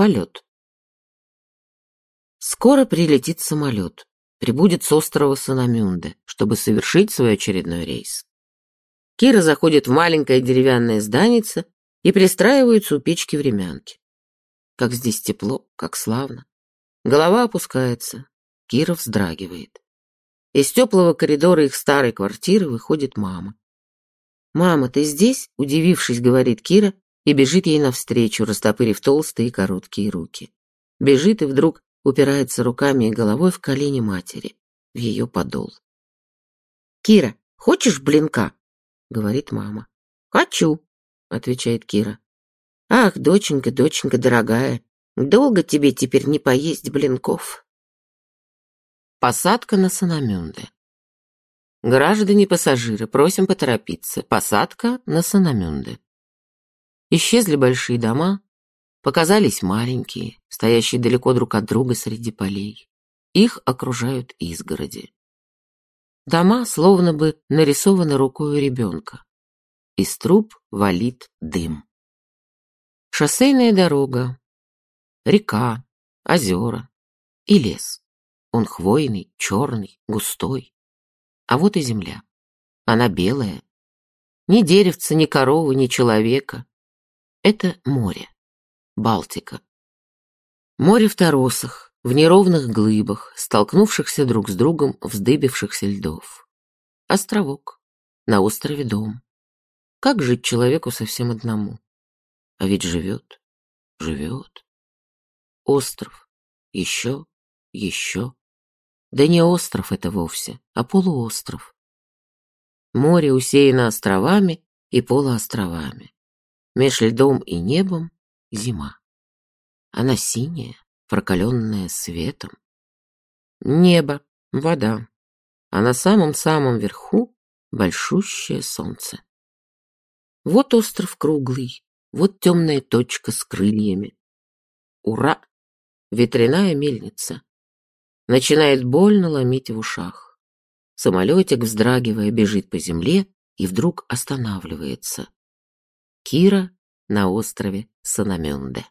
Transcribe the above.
Полет. Скоро прилетит самолет, прибудет с острова Санамюнде, чтобы совершить свой очередной рейс. Кира заходит в маленькое деревянное зданице и пристраивается у печки времянки. Как здесь тепло, как славно. Голова опускается. Кира вздрагивает. Из теплого коридора их старой квартиры выходит мама. «Мама, ты здесь?» — удивившись, говорит Кира и бежит ей навстречу, растопырив толстые и короткие руки. Бежит и вдруг упирается руками и головой в колени матери, в ее подол. «Кира, хочешь блинка?» — говорит мама. «Хочу», — отвечает Кира. «Ах, доченька, доченька дорогая, долго тебе теперь не поесть блинков?» Посадка на Санамюнде. Граждане-пассажиры, просим поторопиться. Посадка на Санамюнде. Исчезли большие дома, показались маленькие, стоящие далеко друг от друга среди полей. Их окружают изгороди. Дома словно бы нарисованы рукой ребенка. Из труб валит дым. Шоссейная дорога, река, озера и лес. Он хвойный, черный, густой. А вот и земля. Она белая. Ни деревца, ни коровы, ни человека. Это море. Балтика. Море в торосах, в неровных глыбах, столкнувшихся друг с другом вздыбившихся льдов. Островок. На острове дом. Как жить человеку совсем одному? А ведь живет, живет. Остров. Еще, еще. Да не остров это вовсе, а полуостров. Море усеяно островами и полуостровами. Меж льдом и небом зима. Она синяя, прокаленная светом. Небо, вода, а на самом-самом верху большущее солнце. Вот остров круглый, вот темная точка с крыльями. Ура! Ветряная мельница начинает больно ломить в ушах. Самолетик, вздрагивая, бежит по земле и вдруг останавливается. Кира на острове Санамюнде.